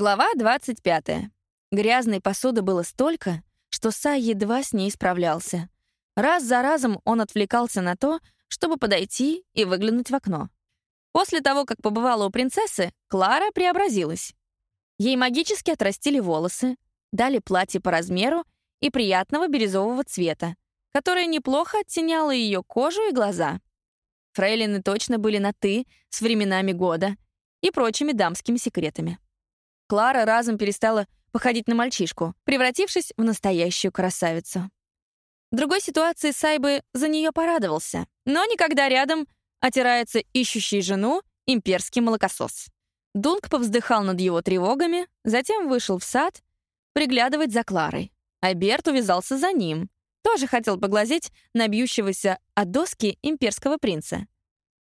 Глава 25. Грязной посуды было столько, что Сай едва с ней справлялся. Раз за разом он отвлекался на то, чтобы подойти и выглянуть в окно. После того, как побывала у принцессы, Клара преобразилась. Ей магически отрастили волосы, дали платье по размеру и приятного бирюзового цвета, которое неплохо оттеняло ее кожу и глаза. Фрейлины точно были на «ты» с временами года и прочими дамскими секретами. Клара разом перестала походить на мальчишку, превратившись в настоящую красавицу. В другой ситуации Сайбы за нее порадовался, но никогда рядом отирается ищущий жену имперский молокосос. Дунк повздыхал над его тревогами, затем вышел в сад приглядывать за Кларой. А Берт увязался за ним. Тоже хотел поглазеть на бьющегося от доски имперского принца.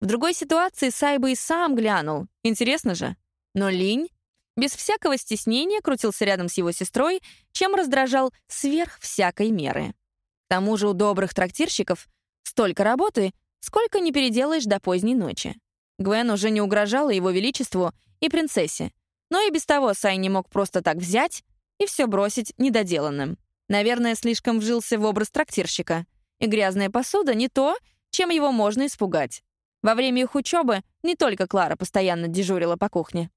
В другой ситуации Сайба и сам глянул. Интересно же. Но Линь без всякого стеснения крутился рядом с его сестрой, чем раздражал сверх всякой меры. К тому же у добрых трактирщиков столько работы, сколько не переделаешь до поздней ночи. Гвен уже не угрожала его величеству и принцессе, но и без того Сай не мог просто так взять и все бросить недоделанным. Наверное, слишком вжился в образ трактирщика, и грязная посуда не то, чем его можно испугать. Во время их учебы не только Клара постоянно дежурила по кухне.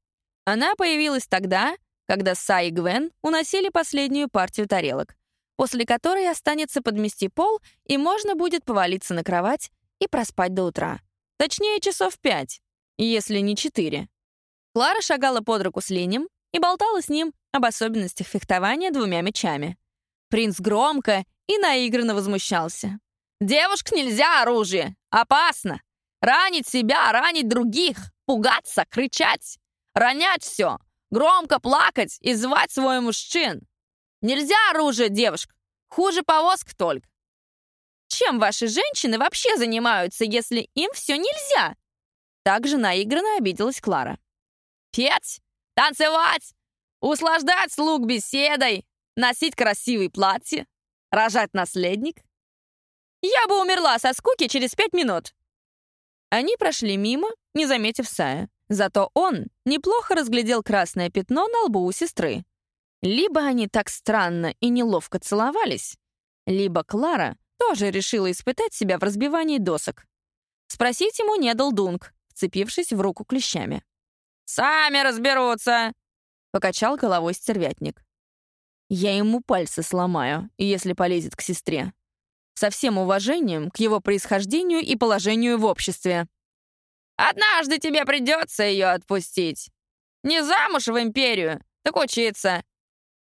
Она появилась тогда, когда Сай и Гвен уносили последнюю партию тарелок, после которой останется подмести пол, и можно будет повалиться на кровать и проспать до утра. Точнее, часов пять, если не четыре. Клара шагала под руку с Ленем и болтала с ним об особенностях фехтования двумя мечами. Принц громко и наигранно возмущался. «Девушек нельзя оружие! Опасно! Ранить себя, ранить других, пугаться, кричать! Ронять все, громко плакать и звать свой мужчин. Нельзя оружие, девушка. Хуже повозк только. Чем ваши женщины вообще занимаются, если им все нельзя? Также наигранно обиделась Клара. Петь, танцевать, услаждать слуг беседой, носить красивые платья, рожать наследник. Я бы умерла со скуки через пять минут. Они прошли мимо, не заметив Сая. Зато он неплохо разглядел красное пятно на лбу у сестры. Либо они так странно и неловко целовались, либо Клара тоже решила испытать себя в разбивании досок. Спросить ему не дал Дунк, вцепившись в руку клещами. «Сами разберутся!» — покачал головой стервятник. «Я ему пальцы сломаю, если полезет к сестре. Со всем уважением к его происхождению и положению в обществе». Однажды тебе придется ее отпустить. Не замуж в империю, так учиться.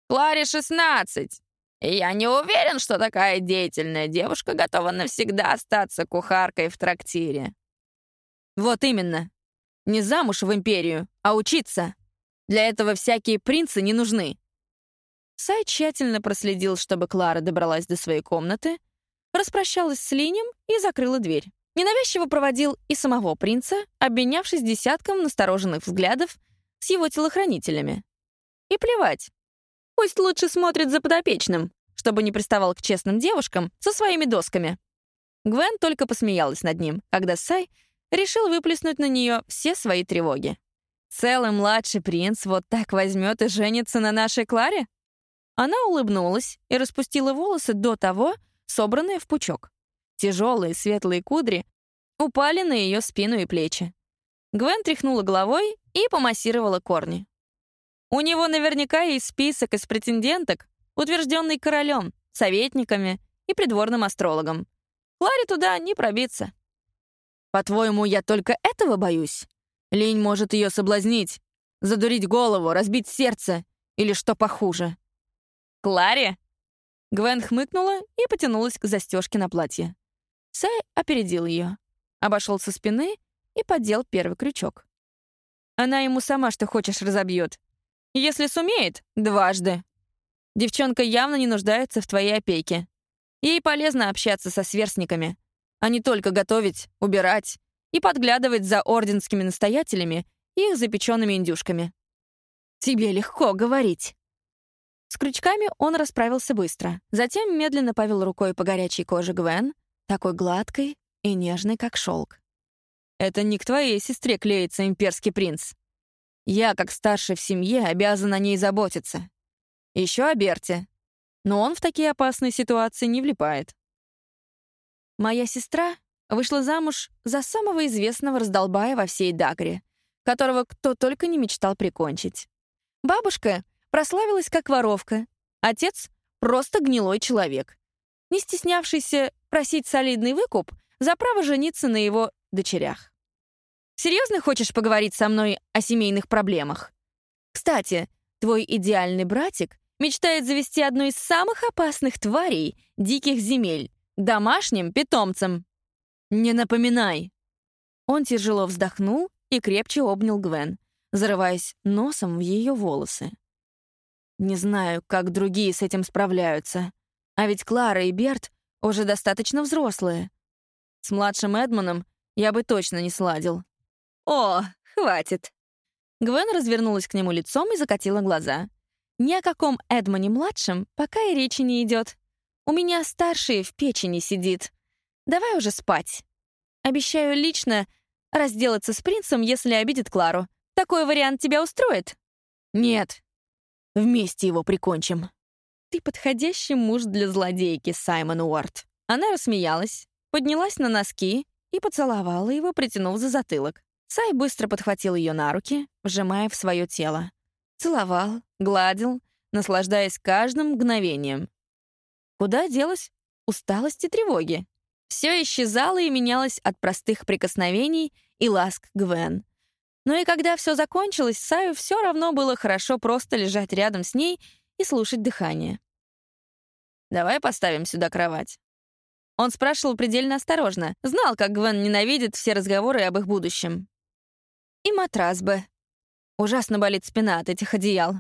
Кларе 16. И я не уверен, что такая деятельная девушка готова навсегда остаться кухаркой в трактире. Вот именно. Не замуж в империю, а учиться. Для этого всякие принцы не нужны. Сай тщательно проследил, чтобы Клара добралась до своей комнаты, распрощалась с Линем и закрыла дверь. Ненавязчиво проводил и самого принца, обменявшись десятком настороженных взглядов с его телохранителями. И плевать. Пусть лучше смотрит за подопечным, чтобы не приставал к честным девушкам со своими досками. Гвен только посмеялась над ним, когда Сай решил выплеснуть на нее все свои тревоги. «Целый младший принц вот так возьмет и женится на нашей Кларе?» Она улыбнулась и распустила волосы до того, собранные в пучок. Тяжелые светлые кудри упали на ее спину и плечи. Гвен тряхнула головой и помассировала корни. У него наверняка есть список из претенденток, утвержденный королем, советниками и придворным астрологом. Кларе туда не пробиться. По-твоему, я только этого боюсь? Лень может ее соблазнить, задурить голову, разбить сердце или что похуже. Кларе? Гвен хмыкнула и потянулась к застежке на платье. Сай опередил ее, обошел со спины и поддел первый крючок. Она ему сама, что хочешь, разобьет. Если сумеет — дважды. Девчонка явно не нуждается в твоей опеке. Ей полезно общаться со сверстниками, а не только готовить, убирать и подглядывать за орденскими настоятелями и их запеченными индюшками. Тебе легко говорить. С крючками он расправился быстро, затем медленно повел рукой по горячей коже Гвен, такой гладкой и нежной, как шелк. «Это не к твоей сестре клеится имперский принц». Я, как старший в семье, обязан о ней заботиться. Еще о Берте. Но он в такие опасные ситуации не влипает. Моя сестра вышла замуж за самого известного раздолбая во всей Дагре, которого кто только не мечтал прикончить. Бабушка прославилась как воровка, отец — просто гнилой человек, не стеснявшийся просить солидный выкуп за право жениться на его дочерях. Серьезно хочешь поговорить со мной о семейных проблемах? Кстати, твой идеальный братик мечтает завести одну из самых опасных тварей диких земель — домашним питомцем. Не напоминай. Он тяжело вздохнул и крепче обнял Гвен, зарываясь носом в ее волосы. Не знаю, как другие с этим справляются. А ведь Клара и Берт уже достаточно взрослые. С младшим Эдмоном я бы точно не сладил. «О, хватит!» Гвен развернулась к нему лицом и закатила глаза. «Ни о каком Эдмоне-младшем пока и речи не идет. У меня старший в печени сидит. Давай уже спать. Обещаю лично разделаться с принцем, если обидит Клару. Такой вариант тебя устроит?» «Нет. Вместе его прикончим». «Ты подходящий муж для злодейки, Саймон Уорд». Она рассмеялась, поднялась на носки и поцеловала его, притянув за затылок. Сай быстро подхватил ее на руки, вжимая в свое тело. Целовал, гладил, наслаждаясь каждым мгновением. Куда делась усталость и тревоги? Все исчезало и менялось от простых прикосновений и ласк Гвен. Но и когда все закончилось, Саю все равно было хорошо просто лежать рядом с ней и слушать дыхание. «Давай поставим сюда кровать». Он спрашивал предельно осторожно, знал, как Гвен ненавидит все разговоры об их будущем. «И матрас бы. Ужасно болит спина от этих одеял.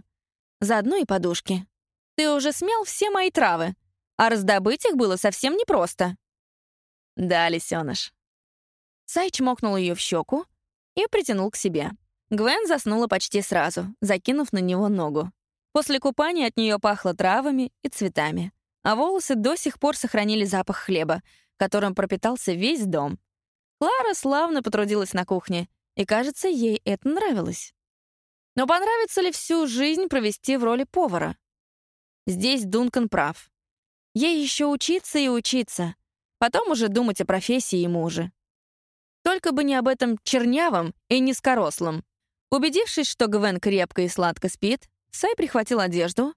Заодно и подушки. Ты уже смел все мои травы, а раздобыть их было совсем непросто». «Да, лисёныш». Сай чмокнул ее в щеку и притянул к себе. Гвен заснула почти сразу, закинув на него ногу. После купания от нее пахло травами и цветами, а волосы до сих пор сохранили запах хлеба, которым пропитался весь дом. Клара славно потрудилась на кухне, и, кажется, ей это нравилось. Но понравится ли всю жизнь провести в роли повара? Здесь Дункан прав. Ей еще учиться и учиться, Потом уже думать о профессии и муже. Только бы не об этом чернявом и низкорослом. Убедившись, что Гвен крепко и сладко спит, Сай прихватил одежду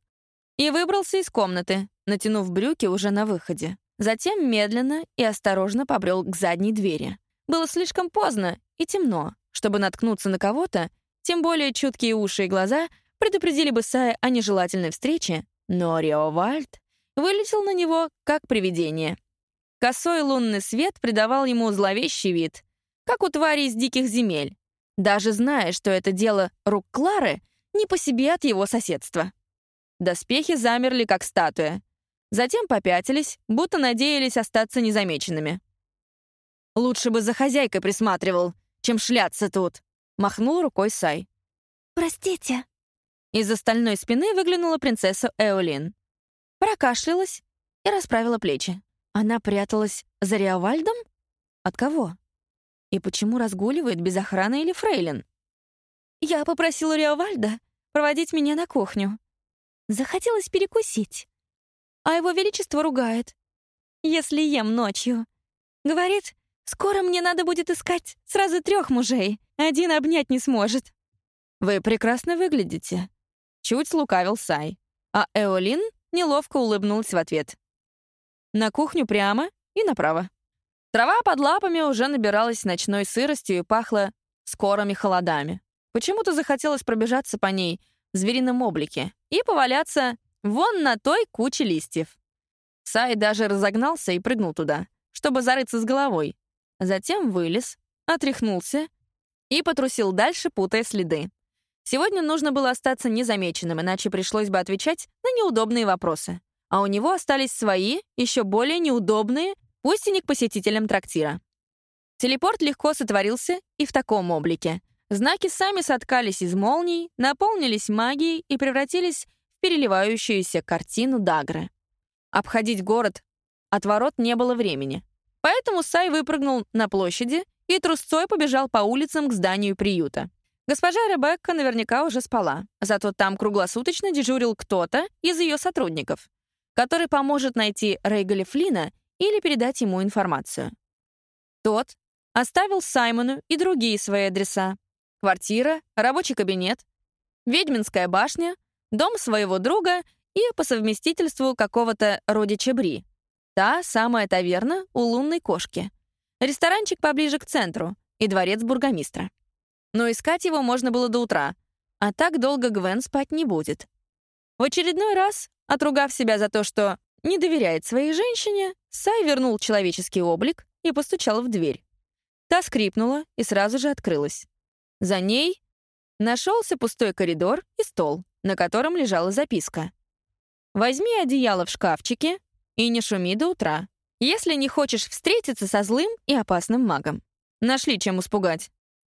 и выбрался из комнаты, натянув брюки уже на выходе. Затем медленно и осторожно побрел к задней двери. Было слишком поздно и темно, чтобы наткнуться на кого-то, тем более чуткие уши и глаза предупредили бы Сая о нежелательной встрече, но Риовальд вылетел на него как привидение — Косой лунный свет придавал ему зловещий вид, как у твари из диких земель, даже зная, что это дело рук Клары, не по себе от его соседства. Доспехи замерли, как статуя. Затем попятились, будто надеялись остаться незамеченными. «Лучше бы за хозяйкой присматривал, чем шляться тут», — махнул рукой Сай. «Простите». Из-за стальной спины выглянула принцесса Эолин. Прокашлялась и расправила плечи. Она пряталась за Риовальдом? От кого? И почему разгуливает без охраны или фрейлин? Я попросила Риовальда проводить меня на кухню. Захотелось перекусить. А его величество ругает, если ем ночью. Говорит, скоро мне надо будет искать сразу трех мужей. Один обнять не сможет. Вы прекрасно выглядите. Чуть слукавил Сай. А Эолин неловко улыбнулась в ответ. На кухню прямо и направо. Трава под лапами уже набиралась ночной сыростью и пахла скорыми холодами. Почему-то захотелось пробежаться по ней в зверином облике и поваляться вон на той куче листьев. Сай даже разогнался и прыгнул туда, чтобы зарыться с головой. Затем вылез, отряхнулся и потрусил дальше, путая следы. Сегодня нужно было остаться незамеченным, иначе пришлось бы отвечать на неудобные вопросы а у него остались свои, еще более неудобные, пусть и не к посетителям трактира. Телепорт легко сотворился и в таком облике. Знаки сами соткались из молний, наполнились магией и превратились в переливающуюся картину Дагры. Обходить город от ворот не было времени. Поэтому Сай выпрыгнул на площади и трусцой побежал по улицам к зданию приюта. Госпожа Ребекка наверняка уже спала, зато там круглосуточно дежурил кто-то из ее сотрудников, который поможет найти Рейгаля Флина или передать ему информацию. Тот оставил Саймону и другие свои адреса. Квартира, рабочий кабинет, ведьминская башня, дом своего друга и по совместительству какого-то родича Бри. Та самая таверна у лунной кошки. Ресторанчик поближе к центру и дворец бургомистра. Но искать его можно было до утра, а так долго Гвен спать не будет. В очередной раз, отругав себя за то, что не доверяет своей женщине, Сай вернул человеческий облик и постучал в дверь. Та скрипнула и сразу же открылась. За ней нашелся пустой коридор и стол, на котором лежала записка. «Возьми одеяло в шкафчике и не шуми до утра, если не хочешь встретиться со злым и опасным магом. Нашли чем испугать.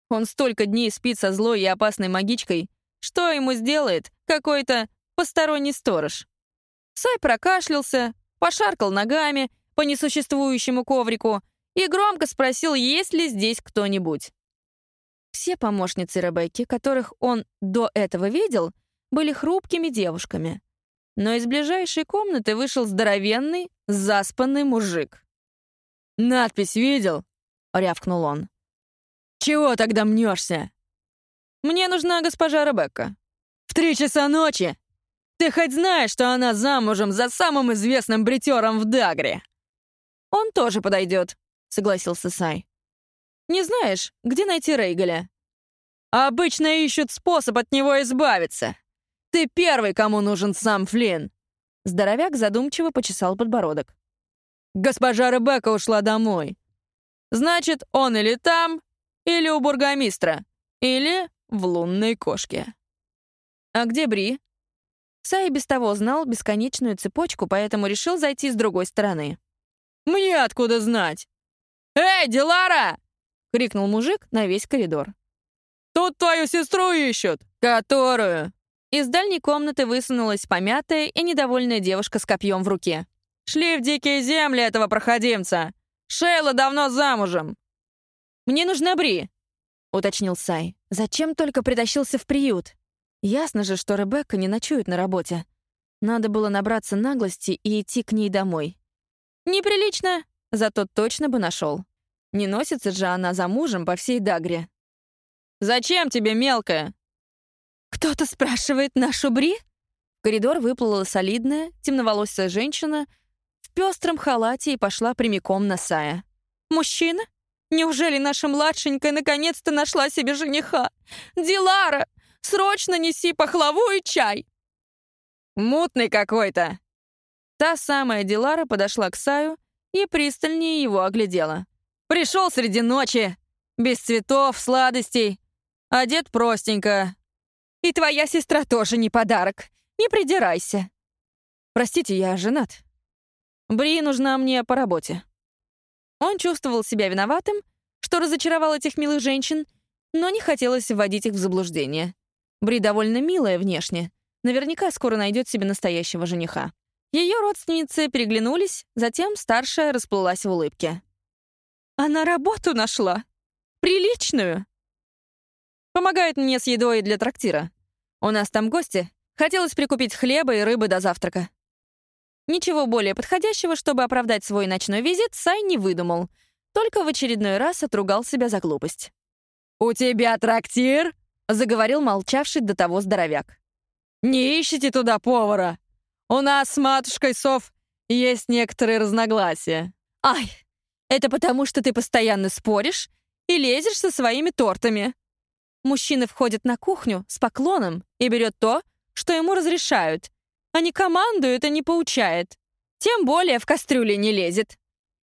Он столько дней спит со злой и опасной магичкой. Что ему сделает какой-то посторонний сторож? Сай прокашлялся, пошаркал ногами по несуществующему коврику и громко спросил, есть ли здесь кто-нибудь. Все помощницы Ребекки, которых он до этого видел, были хрупкими девушками. Но из ближайшей комнаты вышел здоровенный, заспанный мужик. «Надпись видел?» — рявкнул он. «Чего тогда мнешься?» «Мне нужна госпожа Ребекка». «В три часа ночи? Ты хоть знаешь, что она замужем за самым известным бритером в Дагре?» «Он тоже подойдет», — согласился Сай. «Не знаешь, где найти Рейгаля?» «Обычно ищут способ от него избавиться. Ты первый, кому нужен сам Флинн». Здоровяк задумчиво почесал подбородок. «Госпожа Ребекка ушла домой. Значит, он или там, или у бургомистра. Или в лунной кошке. А где Бри? Сай без того знал бесконечную цепочку, поэтому решил зайти с другой стороны. «Мне откуда знать?» «Эй, Дилара!» — крикнул мужик на весь коридор. «Тут твою сестру ищут! Которую?» Из дальней комнаты высунулась помятая и недовольная девушка с копьем в руке. «Шли в дикие земли этого проходимца! Шейла давно замужем! «Мне нужна Бри», — уточнил Сай. «Зачем только притащился в приют? Ясно же, что Ребекка не ночует на работе. Надо было набраться наглости и идти к ней домой. Неприлично, зато точно бы нашел. Не носится же она за мужем по всей Дагре. «Зачем тебе, мелкая?» «Кто-то спрашивает нашу Бри?» В коридор выплыла солидная, темноволосая женщина в пестром халате и пошла прямиком на Сая. «Мужчина?» Неужели наша младшенькая наконец-то нашла себе жениха? Дилара, срочно неси пахлаву и чай!» «Мутный какой-то!» Та самая Дилара подошла к Саю и пристальнее его оглядела. «Пришел среди ночи, без цветов, сладостей, одет простенько. И твоя сестра тоже не подарок, не придирайся. Простите, я женат. Бри нужна мне по работе». Он чувствовал себя виноватым, что разочаровал этих милых женщин, но не хотелось вводить их в заблуждение. Бри довольно милая внешне. Наверняка скоро найдет себе настоящего жениха. Ее родственницы переглянулись, затем старшая расплылась в улыбке. «Она работу нашла? Приличную?» «Помогает мне с едой для трактира. У нас там гости. Хотелось прикупить хлеба и рыбы до завтрака». Ничего более подходящего, чтобы оправдать свой ночной визит, Сай не выдумал, только в очередной раз отругал себя за глупость. «У тебя трактир?» — заговорил молчавший до того здоровяк. «Не ищите туда повара. У нас с матушкой Сов есть некоторые разногласия». «Ай, это потому, что ты постоянно споришь и лезешь со своими тортами». Мужчина входит на кухню с поклоном и берет то, что ему разрешают, а не командует и не поучает. Тем более в кастрюле не лезет.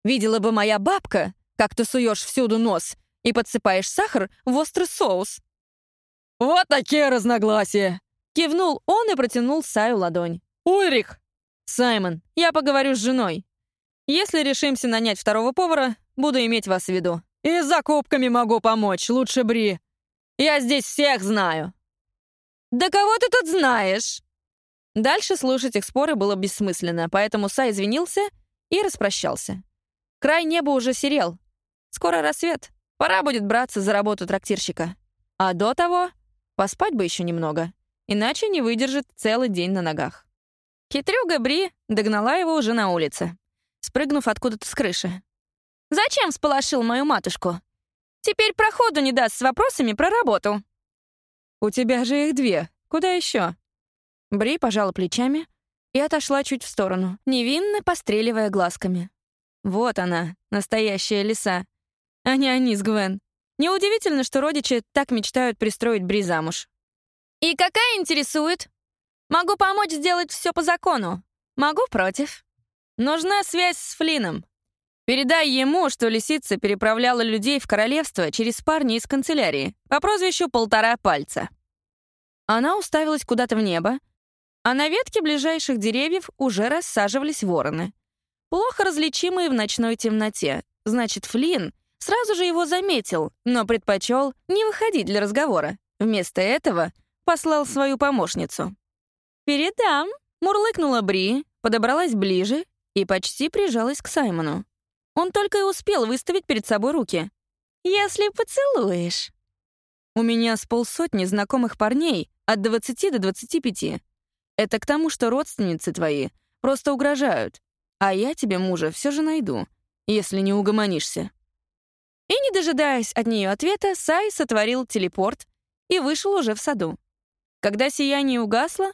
Видела бы моя бабка, как ты суешь всюду нос и подсыпаешь сахар в острый соус. «Вот такие разногласия!» Кивнул он и протянул Саю ладонь. «Ульрих!» «Саймон, я поговорю с женой. Если решимся нанять второго повара, буду иметь вас в виду. И с закупками могу помочь, лучше Бри. Я здесь всех знаю». «Да кого ты тут знаешь?» Дальше слушать их споры было бессмысленно, поэтому Сай извинился и распрощался. Край неба уже серел. Скоро рассвет. Пора будет браться за работу трактирщика. А до того поспать бы еще немного, иначе не выдержит целый день на ногах. Хитрюга Бри догнала его уже на улице, спрыгнув откуда-то с крыши. «Зачем сполошил мою матушку? Теперь проходу не даст с вопросами про работу». «У тебя же их две. Куда еще?» Бри пожала плечами и отошла чуть в сторону, невинно постреливая глазками. Вот она, настоящая лиса. А не они с Гвен. Неудивительно, что родичи так мечтают пристроить Бри замуж. «И какая интересует? Могу помочь сделать все по закону. Могу против. Нужна связь с Флином. Передай ему, что лисица переправляла людей в королевство через парня из канцелярии по прозвищу «Полтора пальца». Она уставилась куда-то в небо, а на ветке ближайших деревьев уже рассаживались вороны. Плохо различимые в ночной темноте. Значит, Флинн сразу же его заметил, но предпочел не выходить для разговора. Вместо этого послал свою помощницу. «Передам», — мурлыкнула Бри, подобралась ближе и почти прижалась к Саймону. Он только и успел выставить перед собой руки. «Если поцелуешь». «У меня с полсотни знакомых парней от 20 до 25. Это к тому, что родственницы твои просто угрожают, а я тебе мужа все же найду, если не угомонишься». И, не дожидаясь от нее ответа, Сай сотворил телепорт и вышел уже в саду. Когда сияние угасло,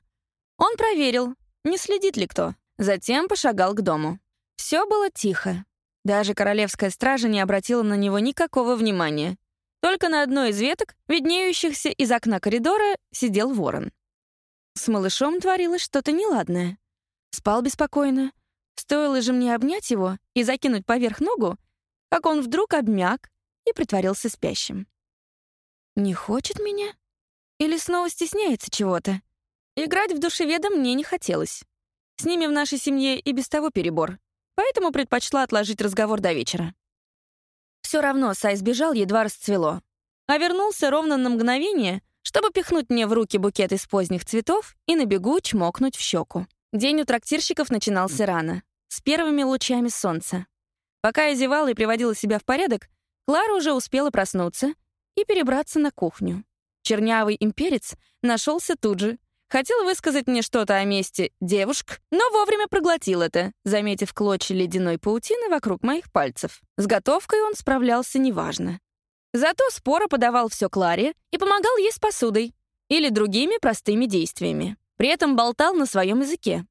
он проверил, не следит ли кто. Затем пошагал к дому. Все было тихо. Даже королевская стража не обратила на него никакого внимания. Только на одной из веток, виднеющихся из окна коридора, сидел ворон. С малышом творилось что-то неладное. Спал беспокойно. Стоило же мне обнять его и закинуть поверх ногу, как он вдруг обмяк и притворился спящим. Не хочет меня? Или снова стесняется чего-то? Играть в душеведа мне не хотелось. С ними в нашей семье и без того перебор, поэтому предпочла отложить разговор до вечера. Все равно Сай сбежал, едва расцвело. А вернулся ровно на мгновение, чтобы пихнуть мне в руки букет из поздних цветов и на бегу чмокнуть в щеку. День у трактирщиков начинался рано, с первыми лучами солнца. Пока я зевала и приводила себя в порядок, Клара уже успела проснуться и перебраться на кухню. Чернявый имперец нашелся тут же. Хотел высказать мне что-то о месте девушек, но вовремя проглотил это, заметив клочья ледяной паутины вокруг моих пальцев. С готовкой он справлялся неважно. Зато споро подавал все Кларе и помогал ей с посудой или другими простыми действиями. При этом болтал на своем языке.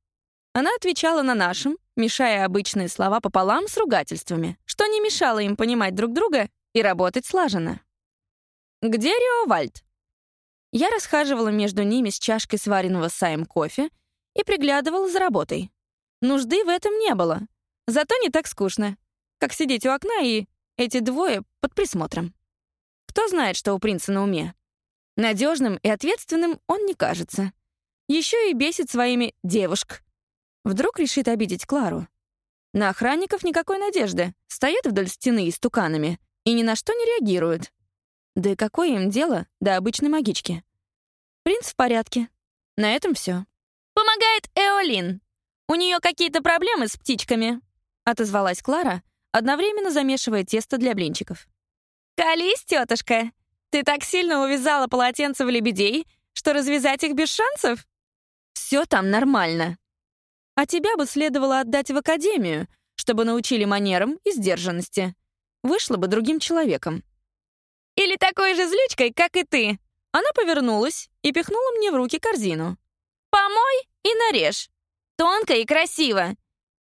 Она отвечала на нашем, мешая обычные слова пополам с ругательствами, что не мешало им понимать друг друга и работать слаженно. «Где Риовальд?» Я расхаживала между ними с чашкой сваренного саем кофе и приглядывала за работой. Нужды в этом не было. Зато не так скучно, как сидеть у окна и эти двое под присмотром. Кто знает, что у принца на уме? Надежным и ответственным он не кажется. Еще и бесит своими девушек. Вдруг решит обидеть Клару. На охранников никакой надежды. Стоят вдоль стены истуканами и ни на что не реагируют. Да и какое им дело до обычной магички? Принц в порядке. На этом все. «Помогает Эолин. У нее какие-то проблемы с птичками», — отозвалась Клара, одновременно замешивая тесто для блинчиков. «Колись, тетушка! Ты так сильно увязала полотенце в лебедей, что развязать их без шансов?» «Все там нормально. А тебя бы следовало отдать в академию, чтобы научили манерам и сдержанности. Вышла бы другим человеком». «Или такой же злючкой, как и ты!» Она повернулась и пихнула мне в руки корзину. «Помой и нарежь. Тонко и красиво.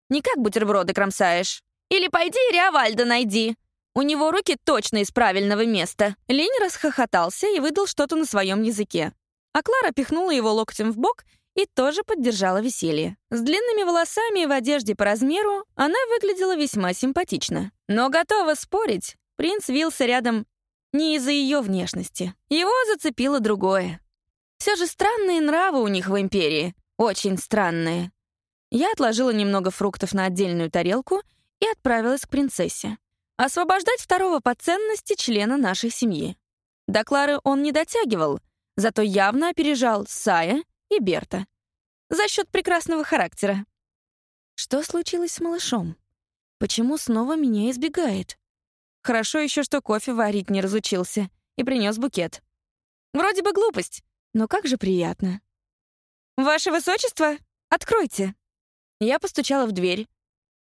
Не как бутерброды кромсаешь. Или пойди Риавальда найди. У него руки точно из правильного места». Лень расхохотался и выдал что-то на своем языке. А Клара пихнула его локтем в бок и тоже поддержала веселье. С длинными волосами и в одежде по размеру она выглядела весьма симпатично. Но готова спорить, принц вился рядом не из-за ее внешности. Его зацепило другое. Все же странные нравы у них в Империи. Очень странные. Я отложила немного фруктов на отдельную тарелку и отправилась к принцессе освобождать второго по ценности члена нашей семьи. До Клары он не дотягивал, зато явно опережал Сая и Берта. За счет прекрасного характера. Что случилось с малышом? Почему снова меня избегает? Хорошо еще, что кофе варить не разучился и принес букет. Вроде бы глупость, но как же приятно. «Ваше высочество, откройте!» Я постучала в дверь.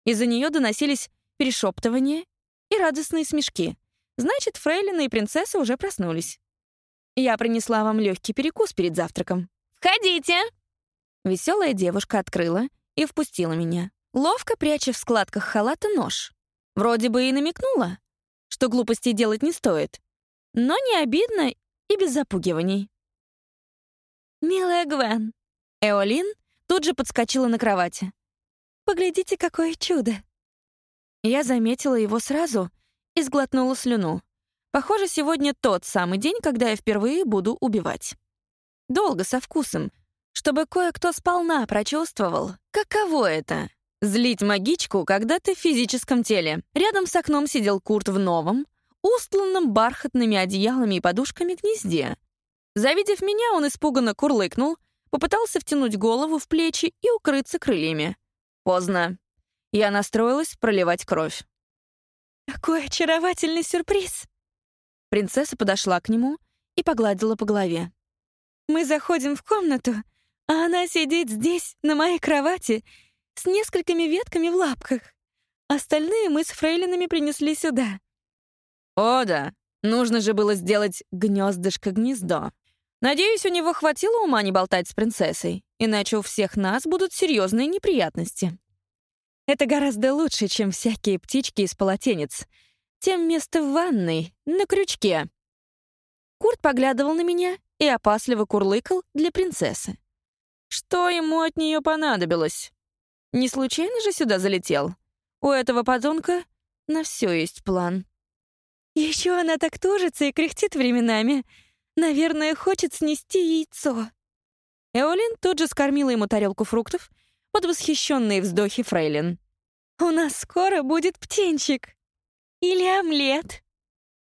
Из-за нее доносились перешептывания и радостные смешки. Значит, фрейлины и принцесса уже проснулись. Я принесла вам легкий перекус перед завтраком. «Входите!» Веселая девушка открыла и впустила меня, ловко пряча в складках халата нож. Вроде бы и намекнула, что глупостей делать не стоит, но не обидно и без запугиваний. «Милая Гвен», Эолин тут же подскочила на кровати. «Поглядите, какое чудо!» Я заметила его сразу и сглотнула слюну. Похоже, сегодня тот самый день, когда я впервые буду убивать. Долго, со вкусом, чтобы кое-кто сполна прочувствовал, каково это — злить магичку, когда ты в физическом теле. Рядом с окном сидел Курт в новом, устланном бархатными одеялами и подушками гнезде. Завидев меня, он испуганно курлыкнул, попытался втянуть голову в плечи и укрыться крыльями. Поздно. Я настроилась проливать кровь. «Какой очаровательный сюрприз!» Принцесса подошла к нему и погладила по голове. «Мы заходим в комнату, а она сидит здесь, на моей кровати, с несколькими ветками в лапках. Остальные мы с фрейлинами принесли сюда». «О да, нужно же было сделать гнездышко-гнездо. Надеюсь, у него хватило ума не болтать с принцессой, иначе у всех нас будут серьезные неприятности». Это гораздо лучше, чем всякие птички из полотенец. Тем место в ванной, на крючке. Курт поглядывал на меня и опасливо курлыкал для принцессы. Что ему от нее понадобилось? Не случайно же сюда залетел? У этого подонка на все есть план. Еще она так тужится и кряхтит временами. Наверное, хочет снести яйцо. Эолин тут же скормила ему тарелку фруктов под восхищенные вздохи фрейлин. «У нас скоро будет птенчик. Или омлет».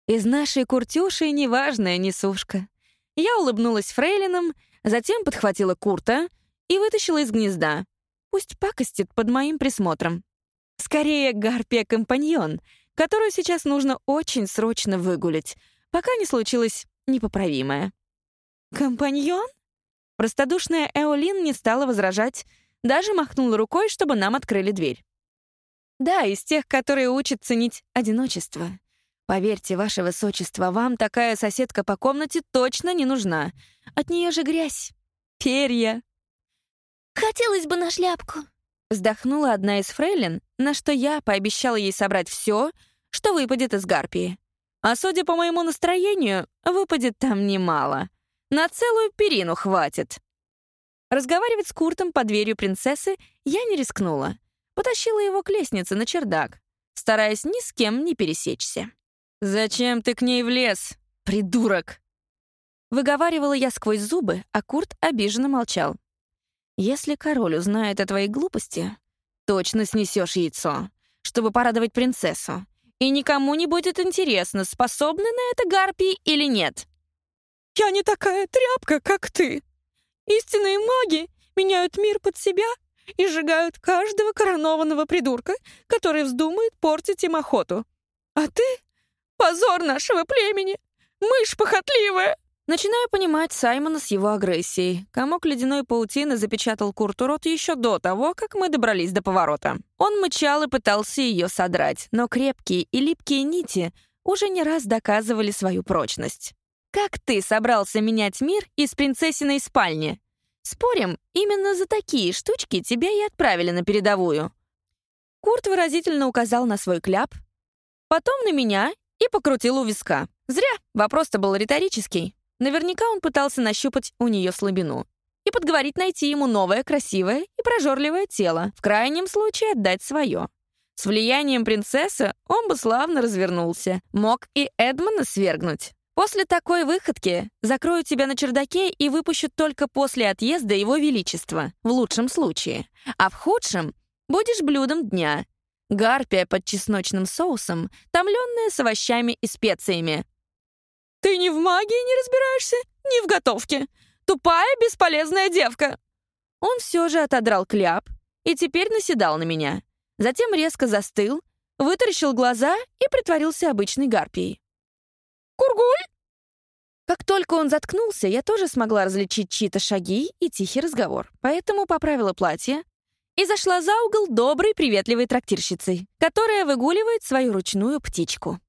Из нашей куртюши неважная несушка. Я улыбнулась фрейлинам, затем подхватила Курта и вытащила из гнезда. Пусть пакостит под моим присмотром. Скорее, гарпия-компаньон, которую сейчас нужно очень срочно выгулять, пока не случилось непоправимое. «Компаньон?» Простодушная Эолин не стала возражать, даже махнула рукой, чтобы нам открыли дверь. Да, из тех, которые учат ценить одиночество. Поверьте, ваше высочество, вам такая соседка по комнате точно не нужна. От нее же грязь, перья. «Хотелось бы на шляпку», — вздохнула одна из фрейлин, на что я пообещала ей собрать все, что выпадет из гарпии. А судя по моему настроению, выпадет там немало. На целую перину хватит. Разговаривать с Куртом под дверью принцессы я не рискнула. Потащила его к лестнице на чердак, стараясь ни с кем не пересечься. «Зачем ты к ней влез, придурок?» Выговаривала я сквозь зубы, а Курт обиженно молчал. «Если король узнает о твоей глупости, точно снесешь яйцо, чтобы порадовать принцессу. И никому не будет интересно, способны на это гарпии или нет». «Я не такая тряпка, как ты», Истинные маги меняют мир под себя и сжигают каждого коронованного придурка, который вздумает портить им охоту. А ты — позор нашего племени, мышь похотливая!» Начинаю понимать Саймона с его агрессией. Комок ледяной паутины запечатал Курту рот еще до того, как мы добрались до поворота. Он мычал и пытался ее содрать, но крепкие и липкие нити уже не раз доказывали свою прочность. Как ты собрался менять мир из принцессиной спальни? Спорим, именно за такие штучки тебя и отправили на передовую. Курт выразительно указал на свой кляп, потом на меня и покрутил у виска. Зря, вопрос-то был риторический. Наверняка он пытался нащупать у нее слабину и подговорить найти ему новое, красивое и прожорливое тело, в крайнем случае отдать свое. С влиянием принцессы он бы славно развернулся, мог и Эдмона свергнуть. После такой выходки закрою тебя на чердаке и выпущу только после отъезда Его Величества, в лучшем случае. А в худшем будешь блюдом дня. Гарпия под чесночным соусом, томленная с овощами и специями. «Ты ни в магии не разбираешься, ни в готовке. Тупая, бесполезная девка!» Он все же отодрал кляп и теперь наседал на меня. Затем резко застыл, вытаращил глаза и притворился обычной гарпией. «Кургуль?» Как только он заткнулся, я тоже смогла различить чьи-то шаги и тихий разговор, поэтому поправила платье и зашла за угол доброй, приветливой трактирщицей, которая выгуливает свою ручную птичку.